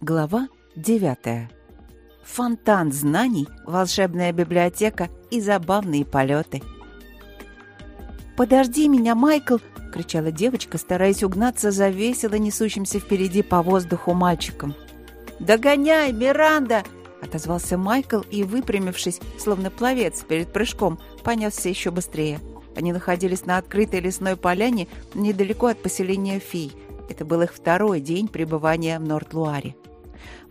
Глава 9. Фонтан знаний, волшебная библиотека и забавные полеты. «Подожди меня, Майкл!» — кричала девочка, стараясь угнаться за весело несущимся впереди по воздуху мальчиком. «Догоняй, Миранда!» — отозвался Майкл и, выпрямившись, словно пловец перед прыжком, понесся еще быстрее. Они находились на открытой лесной поляне недалеко от поселения Фий. Это был их второй день пребывания в Норт-Луаре.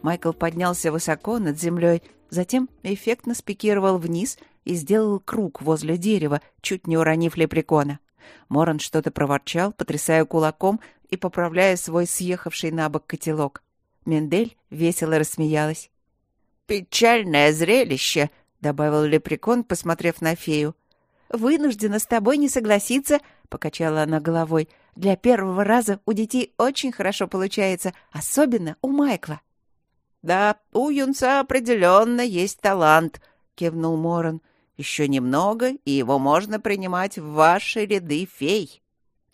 Майкл поднялся высоко над землей, затем эффектно спикировал вниз и сделал круг возле дерева, чуть не уронив лепрекона. Моран что-то проворчал, потрясая кулаком и поправляя свой съехавший на бок котелок. Мендель весело рассмеялась. «Печальное зрелище», — добавил лепрекон, посмотрев на фею. «Вынуждена с тобой не согласиться», — покачала она головой. «Для первого раза у детей очень хорошо получается, особенно у Майкла». «Да, у юнца определенно есть талант», — кивнул Моран. «Еще немного, и его можно принимать в ваши ряды фей».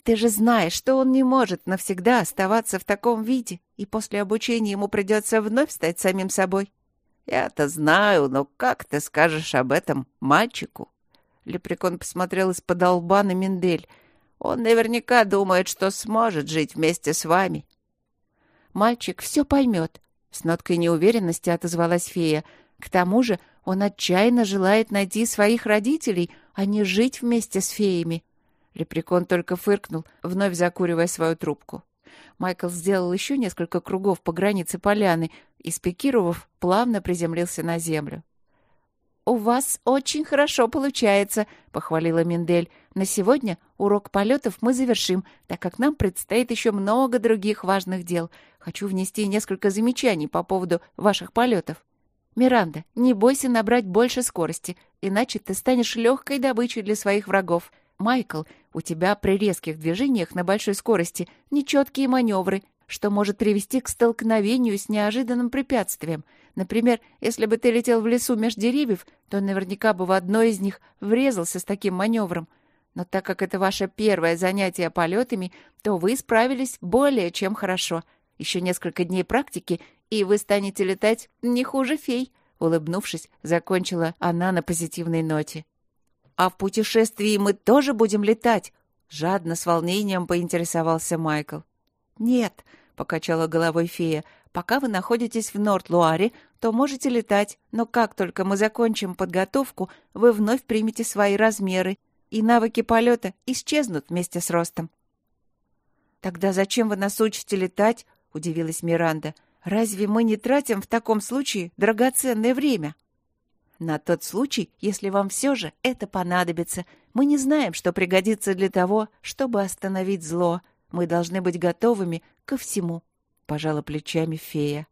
«Ты же знаешь, что он не может навсегда оставаться в таком виде, и после обучения ему придется вновь стать самим собой». «Я-то знаю, но как ты скажешь об этом мальчику?» Лепрекон посмотрел из-под лба на Мендель. «Он наверняка думает, что сможет жить вместе с вами». «Мальчик все поймет», — с ноткой неуверенности отозвалась фея. «К тому же он отчаянно желает найти своих родителей, а не жить вместе с феями». Лепрекон только фыркнул, вновь закуривая свою трубку. Майкл сделал еще несколько кругов по границе поляны и, спикировав, плавно приземлился на землю. «У вас очень хорошо получается», — похвалила Миндель. «На сегодня урок полетов мы завершим, так как нам предстоит еще много других важных дел. Хочу внести несколько замечаний по поводу ваших полетов. Миранда, не бойся набрать больше скорости, иначе ты станешь легкой добычей для своих врагов. Майкл, у тебя при резких движениях на большой скорости нечеткие маневры, что может привести к столкновению с неожиданным препятствием. Например, если бы ты летел в лесу меж деревьев, то наверняка бы в одно из них врезался с таким маневром. Но так как это ваше первое занятие полетами, то вы справились более чем хорошо. Еще несколько дней практики, и вы станете летать не хуже фей. Улыбнувшись, закончила она на позитивной ноте. «А в путешествии мы тоже будем летать?» Жадно, с волнением поинтересовался Майкл. «Нет», — покачала головой фея, — «пока вы находитесь в Норт-Луаре, то можете летать, но как только мы закончим подготовку, вы вновь примете свои размеры, и навыки полета исчезнут вместе с ростом». «Тогда зачем вы нас учите летать?» — удивилась Миранда. «Разве мы не тратим в таком случае драгоценное время?» «На тот случай, если вам все же это понадобится. Мы не знаем, что пригодится для того, чтобы остановить зло», мы должны быть готовыми ко всему», — пожала плечами фея.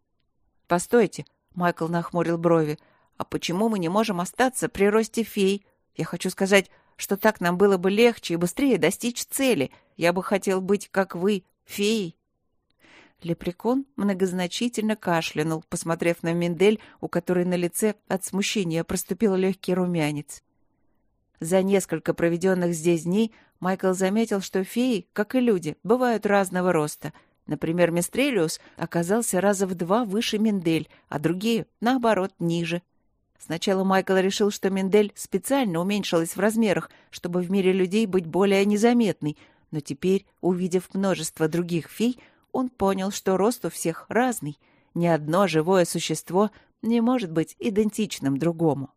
«Постойте», — Майкл нахмурил брови, «а почему мы не можем остаться при росте фей? Я хочу сказать, что так нам было бы легче и быстрее достичь цели. Я бы хотел быть, как вы, феей». Лепрекон многозначительно кашлянул, посмотрев на Мендель, у которой на лице от смущения проступил легкий румянец. За несколько проведенных здесь дней Майкл заметил, что феи, как и люди, бывают разного роста. Например, Мистрелиус оказался раза в два выше Мендель, а другие, наоборот, ниже. Сначала Майкл решил, что Мендель специально уменьшилась в размерах, чтобы в мире людей быть более незаметной, но теперь, увидев множество других фей, он понял, что рост у всех разный. Ни одно живое существо не может быть идентичным другому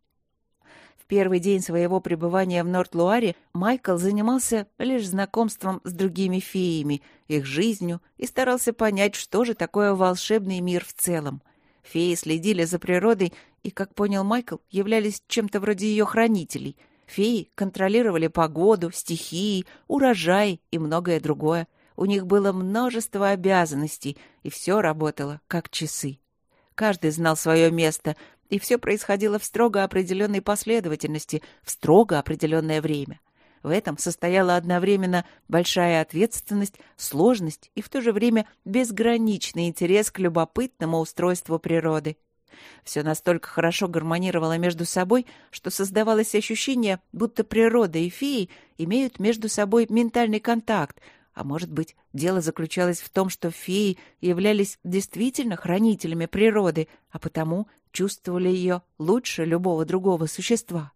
первый день своего пребывания в Норт-Луаре Майкл занимался лишь знакомством с другими феями, их жизнью и старался понять, что же такое волшебный мир в целом. Феи следили за природой и, как понял Майкл, являлись чем-то вроде ее хранителей. Феи контролировали погоду, стихии, урожай и многое другое. У них было множество обязанностей, и все работало как часы. Каждый знал свое место, и все происходило в строго определенной последовательности, в строго определенное время. В этом состояла одновременно большая ответственность, сложность и в то же время безграничный интерес к любопытному устройству природы. Все настолько хорошо гармонировало между собой, что создавалось ощущение, будто природа и феи имеют между собой ментальный контакт, А может быть, дело заключалось в том, что феи являлись действительно хранителями природы, а потому чувствовали ее лучше любого другого существа.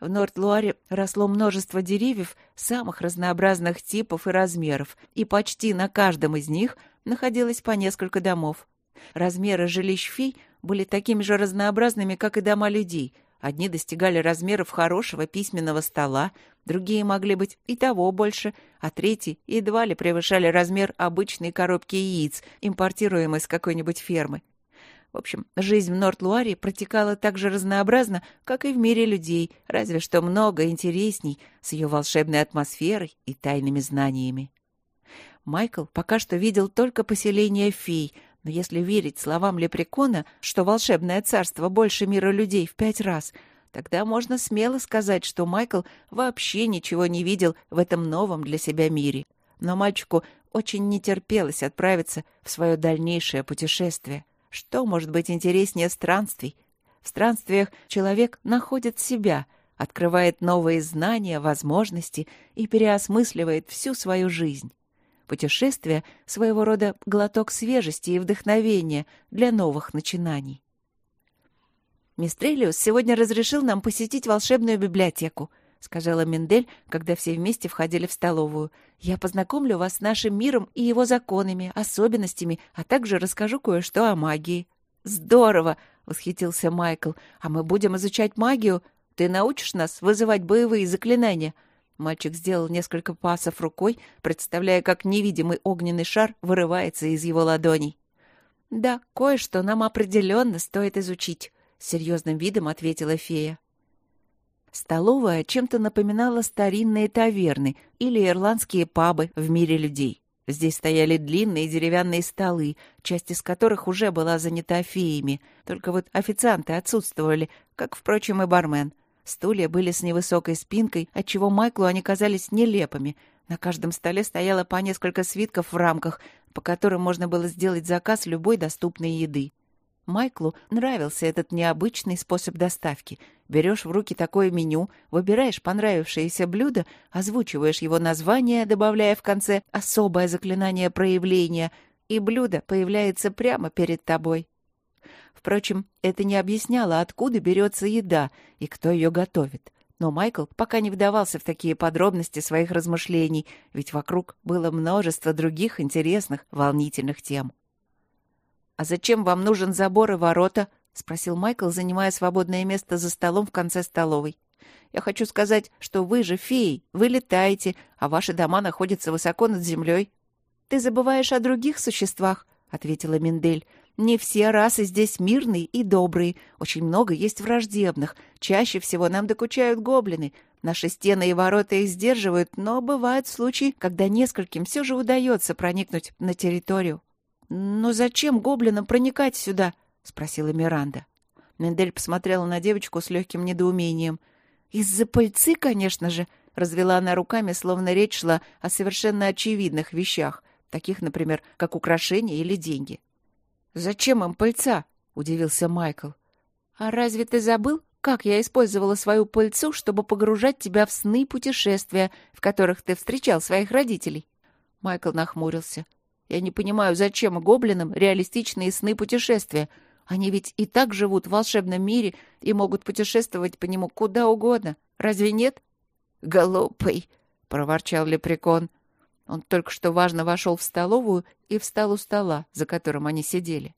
В Норт-Луаре росло множество деревьев самых разнообразных типов и размеров, и почти на каждом из них находилось по несколько домов. Размеры жилищ фей были такими же разнообразными, как и дома людей. Одни достигали размеров хорошего письменного стола, другие могли быть и того больше, а третьи едва ли превышали размер обычной коробки яиц, импортируемой с какой-нибудь фермы. В общем, жизнь в Норт-Луаре протекала так же разнообразно, как и в мире людей, разве что много интересней, с ее волшебной атмосферой и тайными знаниями. Майкл пока что видел только поселение фей — но если верить словам Лепрекона, что волшебное царство больше мира людей в пять раз, тогда можно смело сказать, что Майкл вообще ничего не видел в этом новом для себя мире. Но мальчику очень не терпелось отправиться в свое дальнейшее путешествие. Что может быть интереснее странствий? В странствиях человек находит себя, открывает новые знания, возможности и переосмысливает всю свою жизнь. Путешествие — своего рода глоток свежести и вдохновения для новых начинаний. «Мистрелиус сегодня разрешил нам посетить волшебную библиотеку», — сказала Мендель, когда все вместе входили в столовую. «Я познакомлю вас с нашим миром и его законами, особенностями, а также расскажу кое-что о магии». «Здорово!» — восхитился Майкл. «А мы будем изучать магию? Ты научишь нас вызывать боевые заклинания?» Мальчик сделал несколько пасов рукой, представляя, как невидимый огненный шар вырывается из его ладоней. «Да, кое-что нам определенно стоит изучить», — серьезным видом ответила фея. Столовая чем-то напоминала старинные таверны или ирландские пабы в мире людей. Здесь стояли длинные деревянные столы, часть из которых уже была занята феями, только вот официанты отсутствовали, как, впрочем, и бармен — Стулья были с невысокой спинкой, отчего Майклу они казались нелепыми. На каждом столе стояло по несколько свитков в рамках, по которым можно было сделать заказ любой доступной еды. Майклу нравился этот необычный способ доставки. Берешь в руки такое меню, выбираешь понравившееся блюдо, озвучиваешь его название, добавляя в конце особое заклинание проявления, и блюдо появляется прямо перед тобой. Впрочем, это не объясняло, откуда берется еда и кто ее готовит. Но Майкл пока не вдавался в такие подробности своих размышлений, ведь вокруг было множество других интересных, волнительных тем. «А зачем вам нужен забор и ворота?» — спросил Майкл, занимая свободное место за столом в конце столовой. «Я хочу сказать, что вы же феи, вы летаете, а ваши дома находятся высоко над землей». «Ты забываешь о других существах», — ответила Миндель. Не все расы здесь мирные и добрые. Очень много есть враждебных. Чаще всего нам докучают гоблины. Наши стены и ворота их сдерживают, но бывают случаи, когда нескольким все же удается проникнуть на территорию. «Но зачем гоблинам проникать сюда?» — спросила Миранда. Мендель посмотрела на девочку с легким недоумением. «Из-за пыльцы, конечно же!» — развела она руками, словно речь шла о совершенно очевидных вещах, таких, например, как украшения или деньги. «Зачем им пыльца?» — удивился Майкл. «А разве ты забыл, как я использовала свою пыльцу, чтобы погружать тебя в сны путешествия, в которых ты встречал своих родителей?» Майкл нахмурился. «Я не понимаю, зачем гоблинам реалистичные сны путешествия? Они ведь и так живут в волшебном мире и могут путешествовать по нему куда угодно. Разве нет?» «Голубый!» — проворчал лепрекон. Он только что важно вошел в столовую и встал у стола, за которым они сидели.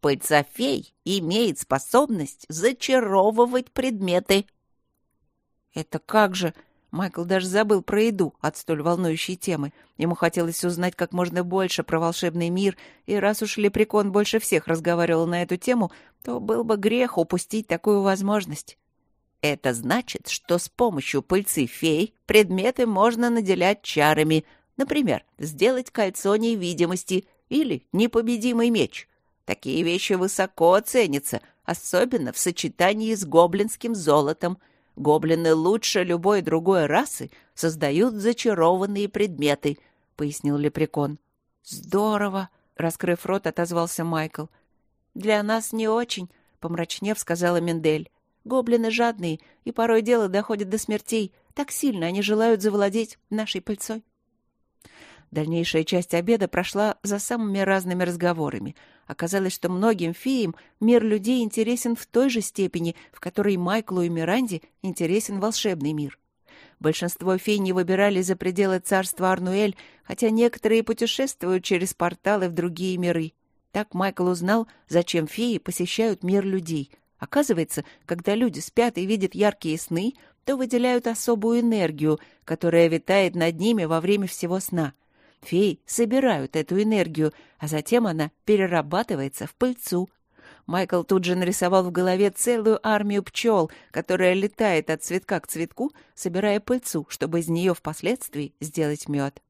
Пыльцофей имеет способность зачаровывать предметы. Это как же? Майкл даже забыл про еду от столь волнующей темы. Ему хотелось узнать как можно больше про волшебный мир, и раз уж Лепрекон больше всех разговаривал на эту тему, то был бы грех упустить такую возможность. Это значит, что с помощью пыльцы фей предметы можно наделять чарами, Например, сделать кольцо невидимости или непобедимый меч. Такие вещи высоко ценятся, особенно в сочетании с гоблинским золотом. Гоблины лучше любой другой расы создают зачарованные предметы, — пояснил Лепрекон. — Здорово! — раскрыв рот, отозвался Майкл. — Для нас не очень, — помрачнев сказала Мендель. Гоблины жадные, и порой дело доходит до смертей. Так сильно они желают завладеть нашей пыльцой. Дальнейшая часть обеда прошла за самыми разными разговорами. Оказалось, что многим феям мир людей интересен в той же степени, в которой Майклу и Миранде интересен волшебный мир. Большинство фей не выбирали за пределы царства Арнуэль, хотя некоторые путешествуют через порталы в другие миры. Так Майкл узнал, зачем феи посещают мир людей. Оказывается, когда люди спят и видят яркие сны, то выделяют особую энергию, которая витает над ними во время всего сна — Феи собирают эту энергию, а затем она перерабатывается в пыльцу. Майкл тут же нарисовал в голове целую армию пчел, которая летает от цветка к цветку, собирая пыльцу, чтобы из нее впоследствии сделать мед.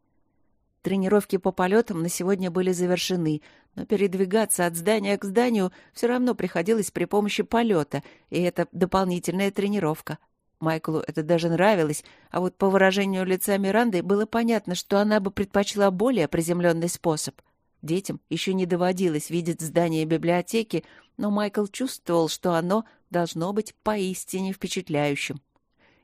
Тренировки по полетам на сегодня были завершены, но передвигаться от здания к зданию все равно приходилось при помощи полета, и это дополнительная тренировка. Майклу это даже нравилось, а вот по выражению лица Миранды было понятно, что она бы предпочла более приземленный способ. Детям еще не доводилось видеть здание библиотеки, но Майкл чувствовал, что оно должно быть поистине впечатляющим.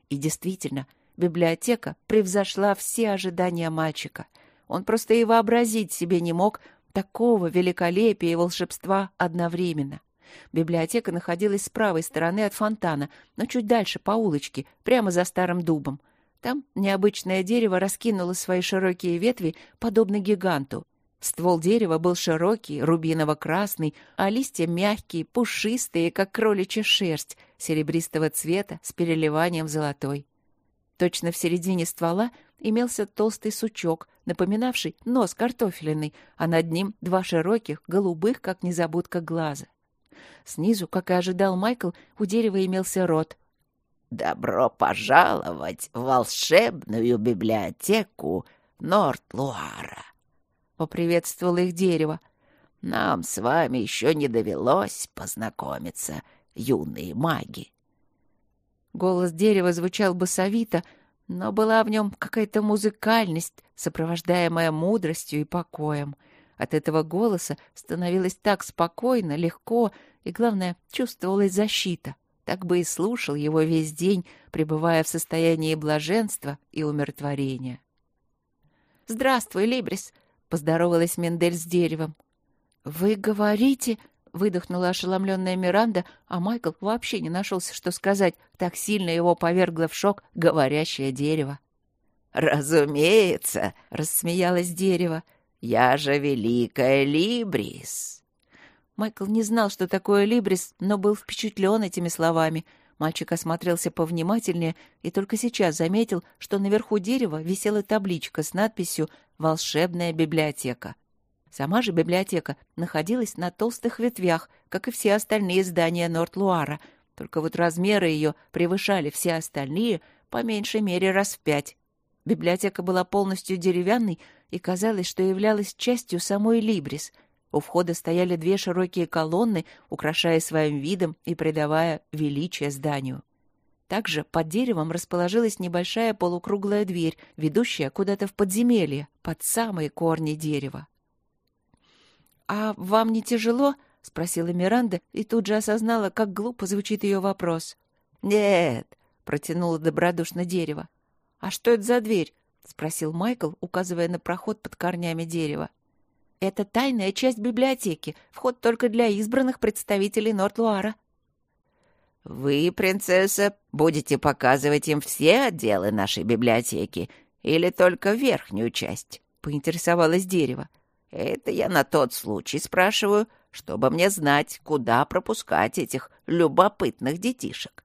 И действительно, библиотека превзошла все ожидания мальчика. Он просто и вообразить себе не мог такого великолепия и волшебства одновременно. — Библиотека находилась с правой стороны от фонтана, но чуть дальше, по улочке, прямо за старым дубом. Там необычное дерево раскинуло свои широкие ветви, подобно гиганту. Ствол дерева был широкий, рубиново-красный, а листья мягкие, пушистые, как кроличья шерсть, серебристого цвета с переливанием золотой. Точно в середине ствола имелся толстый сучок, напоминавший нос картофелиный, а над ним два широких, голубых, как незабудка, глаза. Снизу, как и ожидал Майкл, у дерева имелся рот. «Добро пожаловать в волшебную библиотеку Норт-Луара!» — поприветствовало их дерево. «Нам с вами еще не довелось познакомиться, юные маги». Голос дерева звучал басовито, но была в нем какая-то музыкальность, сопровождаемая мудростью и покоем. От этого голоса становилось так спокойно, легко, и, главное, чувствовалась защита. Так бы и слушал его весь день, пребывая в состоянии блаженства и умиротворения. «Здравствуй, Либрис!» — поздоровалась Мендель с деревом. «Вы говорите...» — выдохнула ошеломленная Миранда, а Майкл вообще не нашелся, что сказать. Так сильно его повергло в шок говорящее дерево. «Разумеется!» — рассмеялось дерево. «Я же великая Либрис!» Майкл не знал, что такое Либрис, но был впечатлен этими словами. Мальчик осмотрелся повнимательнее и только сейчас заметил, что наверху дерева висела табличка с надписью «Волшебная библиотека». Сама же библиотека находилась на толстых ветвях, как и все остальные здания Норт-Луара, только вот размеры ее превышали все остальные по меньшей мере раз в пять. Библиотека была полностью деревянной и казалось, что являлась частью самой Либрис — у входа стояли две широкие колонны, украшая своим видом и придавая величие зданию. Также под деревом расположилась небольшая полукруглая дверь, ведущая куда-то в подземелье, под самые корни дерева. «А вам не тяжело?» — спросила Миранда и тут же осознала, как глупо звучит ее вопрос. «Нет», — протянуло добродушно дерево. «А что это за дверь?» — спросил Майкл, указывая на проход под корнями дерева. Это тайная часть библиотеки, вход только для избранных представителей Норт-Луара. «Вы, принцесса, будете показывать им все отделы нашей библиотеки или только верхнюю часть?» — поинтересовалось дерево. «Это я на тот случай спрашиваю, чтобы мне знать, куда пропускать этих любопытных детишек».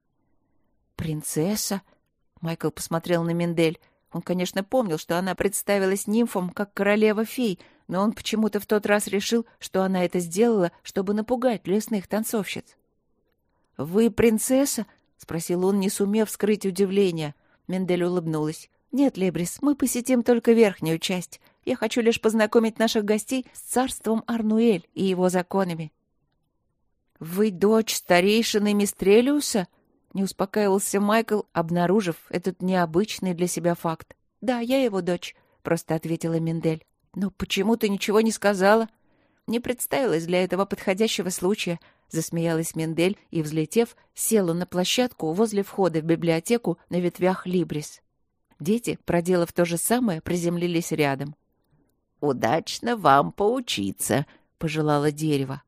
«Принцесса?» — Майкл посмотрел на Мендель. Он, конечно, помнил, что она представилась нимфом, как королева-фей, но он почему-то в тот раз решил, что она это сделала, чтобы напугать лесных танцовщиц. «Вы принцесса?» — спросил он, не сумев скрыть удивление. Мендель улыбнулась. «Нет, Лебрис, мы посетим только верхнюю часть. Я хочу лишь познакомить наших гостей с царством Арнуэль и его законами». «Вы дочь старейшины Мистрелиуса?» — не успокаивался Майкл, обнаружив этот необычный для себя факт. «Да, я его дочь», — просто ответила Мендель. «Но почему ты ничего не сказала?» «Не представилось для этого подходящего случая», — засмеялась Мендель и, взлетев, села на площадку возле входа в библиотеку на ветвях Либрис. Дети, проделав то же самое, приземлились рядом. «Удачно вам поучиться», — пожелало дерево.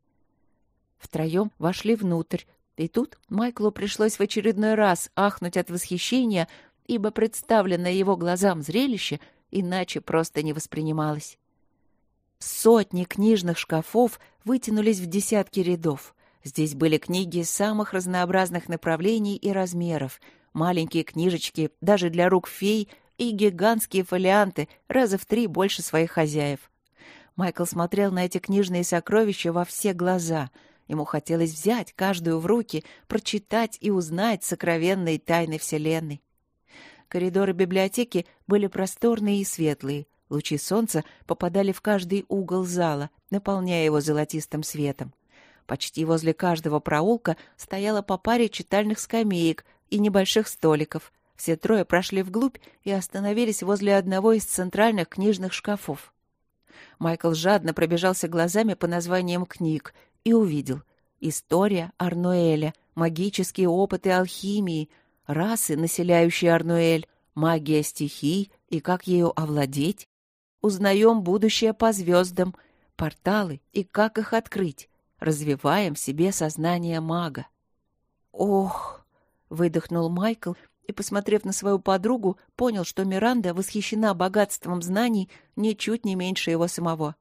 Втроем вошли внутрь, и тут Майклу пришлось в очередной раз ахнуть от восхищения, ибо представленное его глазам зрелище иначе просто не воспринималось. Сотни книжных шкафов вытянулись в десятки рядов. Здесь были книги самых разнообразных направлений и размеров, маленькие книжечки даже для рук фей и гигантские фолианты раза в три больше своих хозяев. Майкл смотрел на эти книжные сокровища во все глаза. Ему хотелось взять каждую в руки, прочитать и узнать сокровенные тайны Вселенной. Коридоры библиотеки были просторные и светлые. Лучи солнца попадали в каждый угол зала, наполняя его золотистым светом. Почти возле каждого проулка стояло по паре читальных скамеек и небольших столиков. Все трое прошли вглубь и остановились возле одного из центральных книжных шкафов. Майкл жадно пробежался глазами по названиям книг и увидел «История Арнуэля», «Магические опыты алхимии», «Расы, населяющие Арнуэль», «Магия стихий» и «Как ею овладеть», узнаем будущее по звездам, порталы и как их открыть, развиваем в себе сознание мага. «Ох!» — выдохнул Майкл и, посмотрев на свою подругу, понял, что Миранда восхищена богатством знаний ничуть не меньше его самого.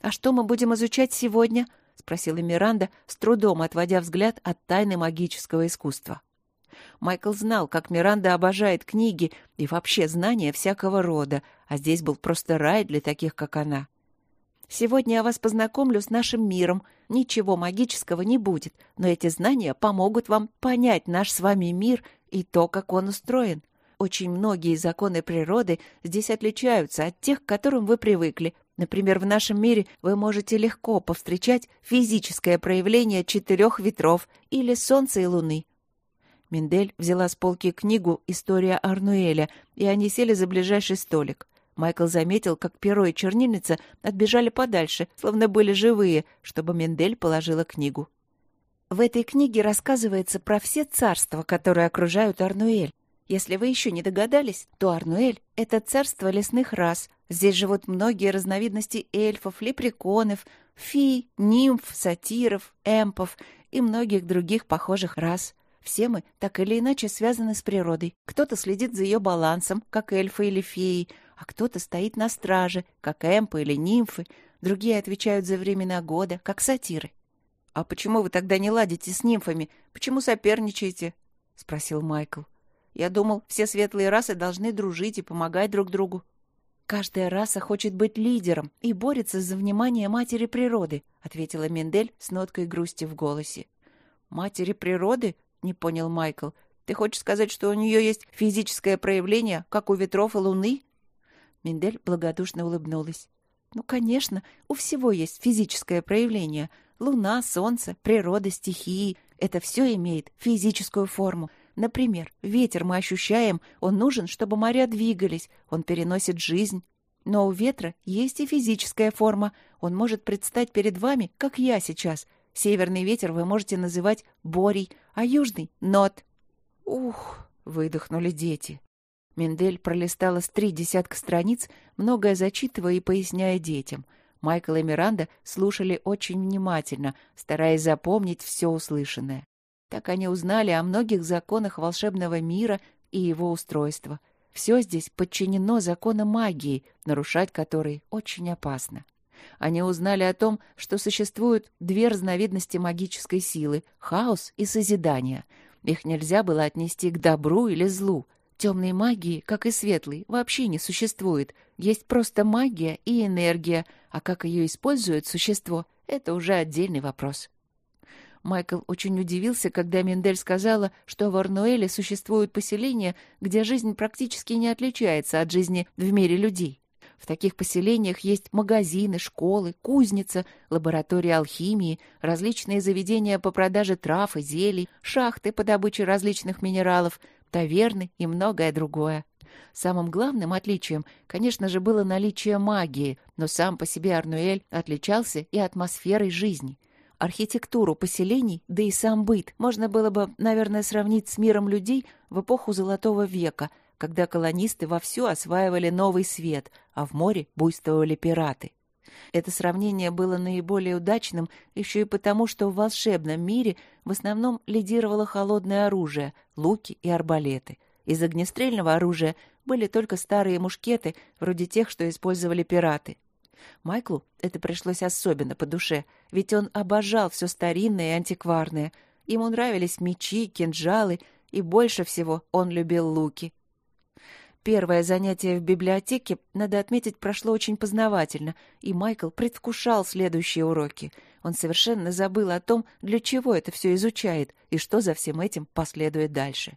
«А что мы будем изучать сегодня?» — спросила Миранда, с трудом отводя взгляд от тайны магического искусства. Майкл знал, как Миранда обожает книги и вообще знания всякого рода, а здесь был просто рай для таких, как она. «Сегодня я вас познакомлю с нашим миром. Ничего магического не будет, но эти знания помогут вам понять наш с вами мир и то, как он устроен. Очень многие законы природы здесь отличаются от тех, к которым вы привыкли. Например, в нашем мире вы можете легко повстречать физическое проявление четырех ветров или солнца и луны, Миндель взяла с полки книгу «История Арнуэля», и они сели за ближайший столик. Майкл заметил, как перо и чернильница отбежали подальше, словно были живые, чтобы Мендель положила книгу. В этой книге рассказывается про все царства, которые окружают Арнуэль. Если вы еще не догадались, то Арнуэль — это царство лесных рас. Здесь живут многие разновидности эльфов, лепреконов, фей, нимф, сатиров, эмпов и многих других похожих рас. Все мы так или иначе связаны с природой. Кто-то следит за ее балансом, как эльфы или феи, а кто-то стоит на страже, как эмпы или нимфы. Другие отвечают за времена года, как сатиры. — А почему вы тогда не ладите с нимфами? Почему соперничаете? — спросил Майкл. — Я думал, все светлые расы должны дружить и помогать друг другу. «Каждая раса хочет быть лидером и борется за внимание матери природы», — ответила Мендель с ноткой грусти в голосе. «Матери природы? — не понял Майкл. «Ты хочешь сказать, что у нее есть физическое проявление, как у ветров и луны?» Миндель благодушно улыбнулась. «Ну, конечно, у всего есть физическое проявление. Луна, солнце, природа, стихии — это все имеет физическую форму. Например, ветер мы ощущаем, он нужен, чтобы моря двигались, он переносит жизнь. Но у ветра есть и физическая форма. Он может предстать перед вами, как я сейчас — Северный ветер вы можете называть Борей, а южный — Нот. «Ух!» — выдохнули дети. Мендель пролистала с три десятка страниц, многое зачитывая и поясняя детям. Майкл и Миранда слушали очень внимательно, стараясь запомнить все услышанное. Так они узнали о многих законах волшебного мира и его устройства. Все здесь подчинено законам магии, нарушать которые очень опасно. Они узнали о том, что существуют две разновидности магической силы — хаос и созидание. Их нельзя было отнести к добру или злу. Темной магии, как и светлой, вообще не существует. Есть просто магия и энергия, а как ее использует существо — это уже отдельный вопрос. Майкл очень удивился, когда Мендель сказала, что в Арнуэле существуют поселения, где жизнь практически не отличается от жизни в мире людей. В таких поселениях есть магазины, школы, кузница, лаборатории алхимии, различные заведения по продаже трав и зелий, шахты по добыче различных минералов, таверны и многое другое. Самым главным отличием, конечно же, было наличие магии, но сам по себе Арнуэль отличался и атмосферой жизни. Архитектуру поселений, да и сам быт можно было бы, наверное, сравнить с миром людей в эпоху Золотого века — когда колонисты вовсю осваивали новый свет, а в море буйствовали пираты. Это сравнение было наиболее удачным еще и потому, что в волшебном мире в основном лидировало холодное оружие, луки и арбалеты. Из огнестрельного оружия были только старые мушкеты, вроде тех, что использовали пираты. Майклу это пришлось особенно по душе, ведь он обожал все старинное и антикварное. Ему нравились мечи, кинжалы, и больше всего он любил луки. Первое занятие в библиотеке, надо отметить, прошло очень познавательно, и Майкл предвкушал следующие уроки. Он совершенно забыл о том, для чего это все изучает и что за всем этим последует дальше.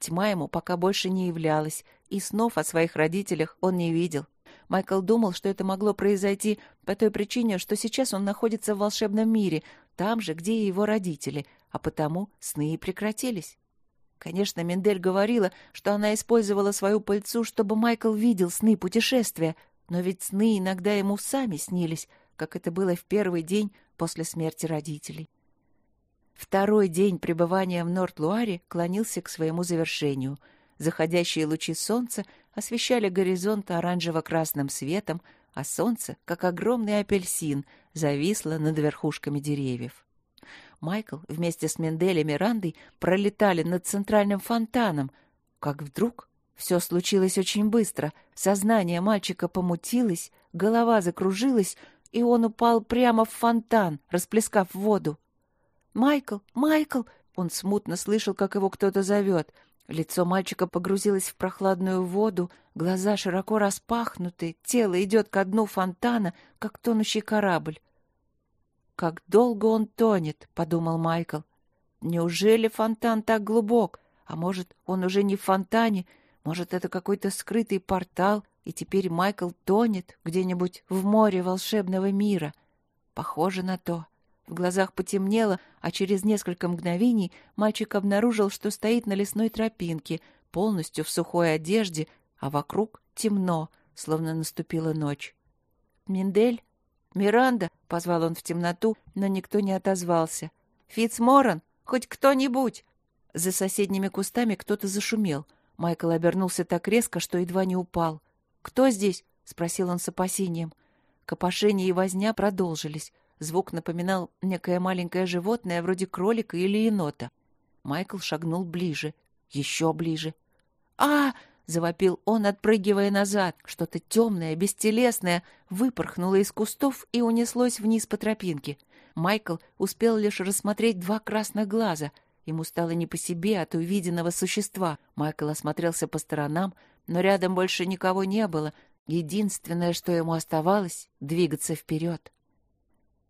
Тьма ему пока больше не являлась, и снов о своих родителях он не видел. Майкл думал, что это могло произойти по той причине, что сейчас он находится в волшебном мире, там же, где и его родители, а потому сны и прекратились. Конечно, Мендель говорила, что она использовала свою пыльцу, чтобы Майкл видел сны путешествия, но ведь сны иногда ему сами снились, как это было в первый день после смерти родителей. Второй день пребывания в Норт-Луаре клонился к своему завершению. Заходящие лучи солнца освещали горизонт оранжево-красным светом, а солнце, как огромный апельсин, зависло над верхушками деревьев. Майкл вместе с Мендель и Мирандой пролетали над центральным фонтаном, как вдруг все случилось очень быстро. Сознание мальчика помутилось, голова закружилась, и он упал прямо в фонтан, расплескав воду. «Майкл! Майкл!» Он смутно слышал, как его кто-то зовет. Лицо мальчика погрузилось в прохладную воду, глаза широко распахнуты, тело идет ко дну фонтана, как тонущий корабль. «Как долго он тонет», — подумал Майкл. «Неужели фонтан так глубок? А может, он уже не в фонтане? Может, это какой-то скрытый портал, и теперь Майкл тонет где-нибудь в море волшебного мира? Похоже на то». В глазах потемнело, а через несколько мгновений мальчик обнаружил, что стоит на лесной тропинке, полностью в сухой одежде, а вокруг темно, словно наступила ночь. «Миндель?» «Миранда!» — позвал он в темноту, но никто не отозвался. «Фитцморан! Хоть кто-нибудь!» За соседними кустами кто-то зашумел. Майкл обернулся так резко, что едва не упал. «Кто здесь?» — спросил он с опасением. Копошение и возня продолжились. Звук напоминал некое маленькое животное, вроде кролика или енота. Майкл шагнул ближе, еще ближе. «А!» — завопил он, отпрыгивая назад. Что-то темное, бестелесное выпорхнуло из кустов и унеслось вниз по тропинке. Майкл успел лишь рассмотреть два красных глаза. Ему стало не по себе от увиденного существа. Майкл осмотрелся по сторонам, но рядом больше никого не было. Единственное, что ему оставалось — двигаться вперед.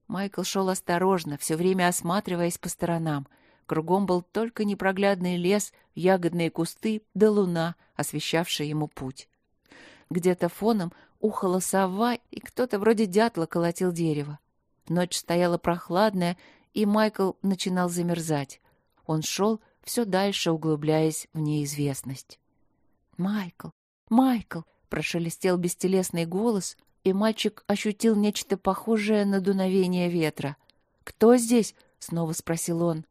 Майкл шел осторожно, все время осматриваясь по сторонам — Кругом был только непроглядный лес, ягодные кусты да луна, освещавшая ему путь. Где-то фоном ухала сова, и кто-то вроде дятла колотил дерево. Ночь стояла прохладная, и Майкл начинал замерзать. Он шел, все дальше углубляясь в неизвестность. «Майкл! Майкл!» — прошелестел бестелесный голос, и мальчик ощутил нечто похожее на дуновение ветра. «Кто здесь?» — снова спросил он.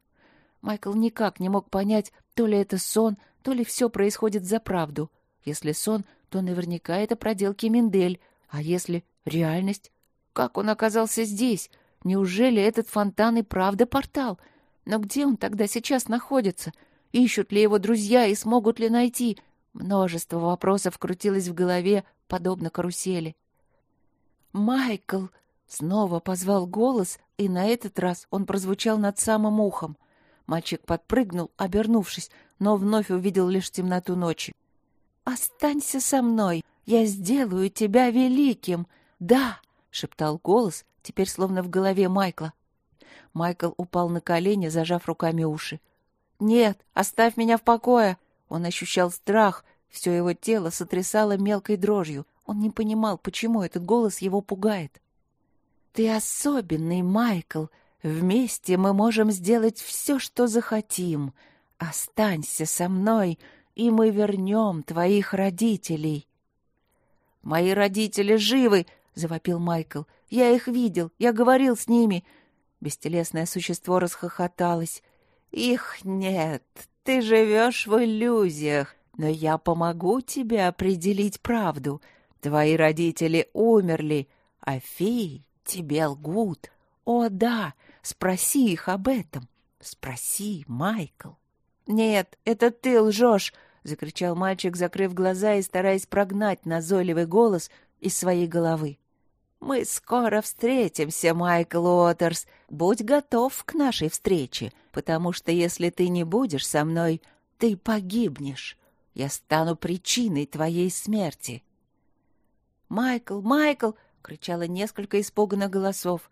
Майкл никак не мог понять, то ли это сон, то ли все происходит за правду. Если сон, то наверняка это проделки Мендель, а если реальность? Как он оказался здесь? Неужели этот фонтан и правда портал? Но где он тогда сейчас находится? Ищут ли его друзья и смогут ли найти? Множество вопросов крутилось в голове, подобно карусели. «Майкл!» — снова позвал голос, и на этот раз он прозвучал над самым ухом. Мальчик подпрыгнул, обернувшись, но вновь увидел лишь темноту ночи. «Останься со мной, я сделаю тебя великим!» «Да!» — шептал голос, теперь словно в голове Майкла. Майкл упал на колени, зажав руками уши. «Нет, оставь меня в покое!» Он ощущал страх, все его тело сотрясало мелкой дрожью. Он не понимал, почему этот голос его пугает. «Ты особенный, Майкл!» Вместе мы можем сделать все, что захотим. Останься со мной, и мы вернем твоих родителей. — Мои родители живы! — завопил Майкл. — Я их видел, я говорил с ними. Бестелесное существо расхохоталось. — Их нет, ты живешь в иллюзиях. но я помогу тебе определить правду. Твои родители умерли, а феи тебе лгут. О, да, спроси их об этом. Спроси, Майкл. Нет, это ты лжешь, закричал мальчик, закрыв глаза и стараясь прогнать назойливый голос из своей головы. Мы скоро встретимся, Майкл Уотерс. Будь готов к нашей встрече, потому что если ты не будешь со мной, ты погибнешь. Я стану причиной твоей смерти. Майкл, Майкл, кричало несколько испуганных голосов.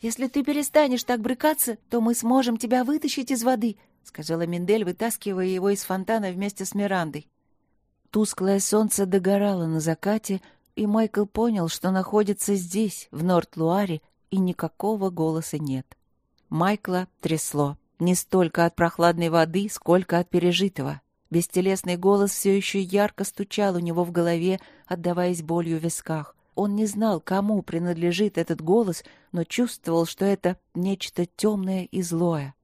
Если ты перестанешь так брыкаться, то мы сможем тебя вытащить из воды, сказала Миндель, вытаскивая его из фонтана вместе с Мирандой. Тусклое солнце догорало на закате, и Майкл понял, что находится здесь, в Норт-Луаре, и никакого голоса нет. Майкла трясло не столько от прохладной воды, сколько от пережитого. Бестелесный голос все еще ярко стучал у него в голове, отдаваясь болью в висках. Он не знал, кому принадлежит этот голос, но чувствовал, что это нечто темное и злое.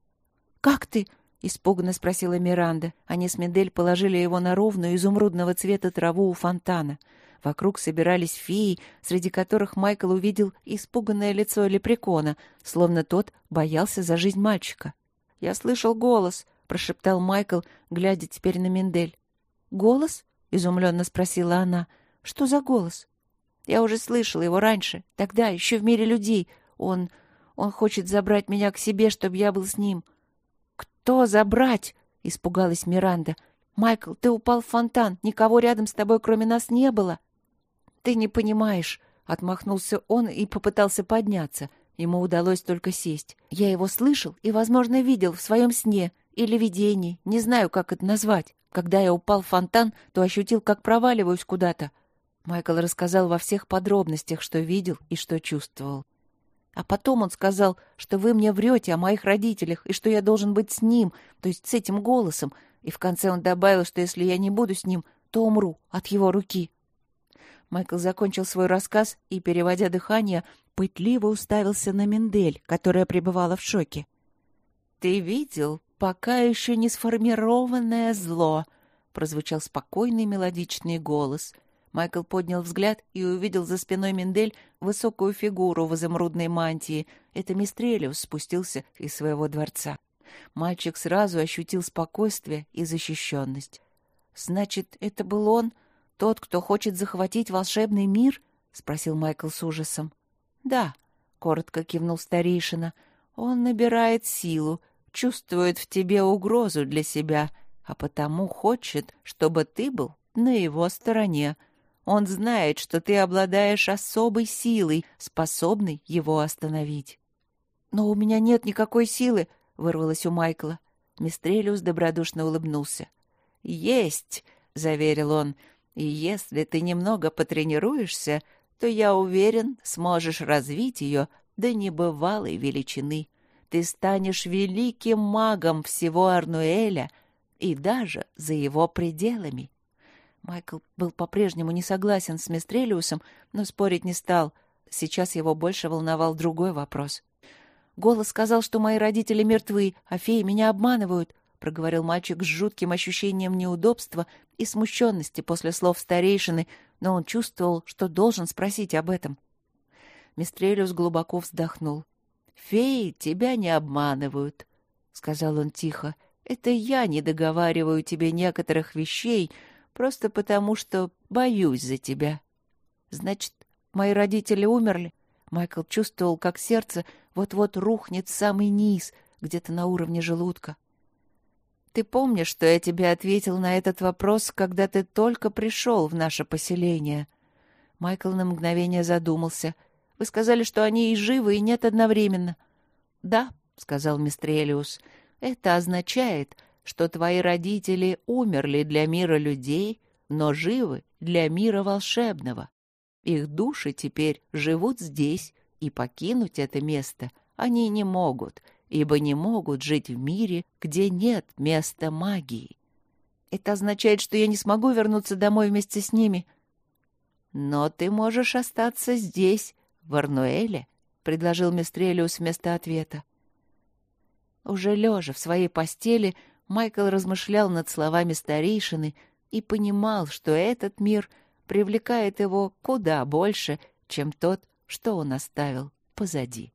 «Как ты?» — испуганно спросила Миранда. Они с Медель положили его на ровную изумрудного цвета траву у фонтана. Вокруг собирались феи, среди которых Майкл увидел испуганное лицо лепрекона, словно тот боялся за жизнь мальчика. «Я слышал голос», — прошептал Майкл, глядя теперь на Мендель. «Голос?» — изумленно спросила она. «Что за голос?» «Я уже слышал его раньше, тогда, еще в мире людей. Он... он хочет забрать меня к себе, чтобы я был с ним». «Кто забрать?» — испугалась Миранда. «Майкл, ты упал в фонтан. Никого рядом с тобой, кроме нас, не было». «Ты не понимаешь», — отмахнулся он и попытался подняться. Ему удалось только сесть. Я его слышал и, возможно, видел в своем сне или видении, не знаю, как это назвать. Когда я упал в фонтан, то ощутил, как проваливаюсь куда-то. Майкл рассказал во всех подробностях, что видел и что чувствовал. А потом он сказал, что вы мне врете о моих родителях и что я должен быть с ним, то есть с этим голосом. И в конце он добавил, что если я не буду с ним, то умру от его руки. Майкл закончил свой рассказ и, переводя дыхание, пытливо уставился на Мендель, которая пребывала в шоке. «Ты видел пока еще не сформированное зло?» — прозвучал спокойный мелодичный голос. Майкл поднял взгляд и увидел за спиной Мендель высокую фигуру в изумрудной мантии. Это Мистрелиус спустился из своего дворца. Мальчик сразу ощутил спокойствие и защищенность. «Значит, это был он?» «Тот, кто хочет захватить волшебный мир?» — спросил Майкл с ужасом. «Да», — коротко кивнул старейшина. «Он набирает силу, чувствует в тебе угрозу для себя, а потому хочет, чтобы ты был на его стороне. Он знает, что ты обладаешь особой силой, способной его остановить». «Но у меня нет никакой силы», — вырвалось у Майкла. Мистрелиус добродушно улыбнулся. «Есть», — заверил он, и если ты немного потренируешься, то, я уверен, сможешь развить ее до небывалой величины. Ты станешь великим магом всего Арнуэля и даже за его пределами. Майкл был по-прежнему не согласен с Мистрелиусом, но спорить не стал. Сейчас его больше волновал другой вопрос. Голос сказал, что мои родители мертвы, а феи меня обманывают. — проговорил мальчик с жутким ощущением неудобства и смущенности после слов старейшины, но он чувствовал, что должен спросить об этом. Мистрелиус глубоко вздохнул. «Феи тебя не обманывают», — сказал он тихо. «Это я не договариваю тебе некоторых вещей, просто потому что боюсь за тебя». «Значит, мои родители умерли?» Майкл чувствовал, как сердце вот-вот рухнет в самый низ, где-то на уровне желудка. Ты помнишь, что я тебе ответил на этот вопрос, когда ты только пришел в наше поселение?» Майкл на мгновение задумался. «Вы сказали, что они и живы, и нет одновременно». «Да», — сказал Мистрелиус, — «это означает, что твои родители умерли для мира людей, но живы для мира волшебного. Их души теперь живут здесь, и покинуть это место они не могут, ибо не могут жить в мире, где нет места магии. Это означает, что я не смогу вернуться домой вместе с ними. Но ты можешь остаться здесь, в Арнуэле, — предложил Мистрелиус вместо ответа. Уже лежа в своей постели, Майкл размышлял над словами старейшины, и понимал, что этот мир привлекает его куда больше, чем тот, что он оставил позади.